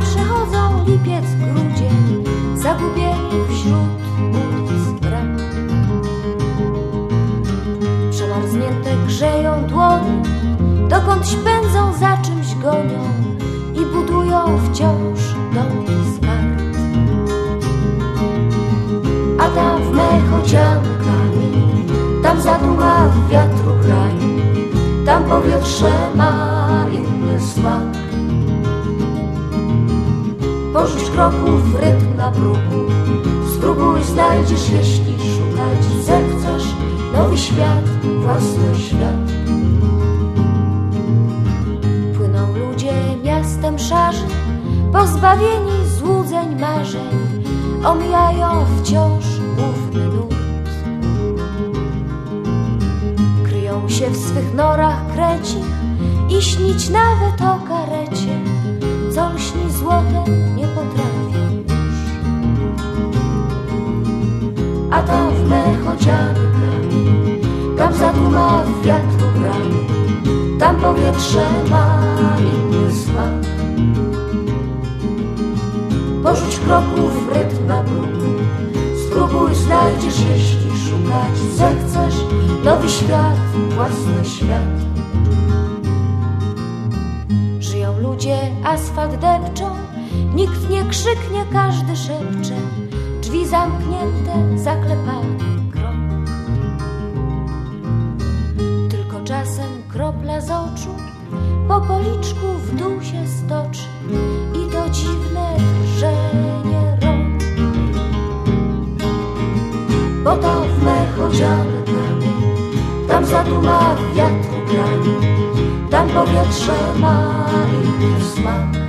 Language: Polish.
przechodzą lipiec grudzień, zagubieni wśród ulic bram. Przemarznięte grzeją dłonie, dokąd pędzą, za czymś gonią i budują wciąż domki z kart. A tam w mechociankami, tam zaduma wiatru kraju, tam powietrze ma inny Porzuć kroków rytm na bruku, spróbuj znajdziesz, jeśli szukać zechcesz nowy świat, własny świat. Płyną ludzie miastem szarzy, pozbawieni złudzeń marzeń, omijają wciąż główny nurt. Kryją się w swych norach krecich i śnić nawet o karecie, co lśni złotem nie potrafią już. A tam w mechociankami, tam zaduma w wiatru gramy, tam powietrze ma inny smak. Porzuć kroków rytm na bruku, spróbuj znajdziesz, jeśli szukać zechcesz nowy świat, własny świat. Ludzie, asfalt depczą, nikt nie krzyknie, każdy szepcze, drzwi zamknięte, zaklepane krąg. Tylko czasem kropla z oczu po policzku w dół się stoczy i to dziwne drżenie rąk. Bo to w mechociankami, tam zaduma wiatru tam powietrze ma inny smak.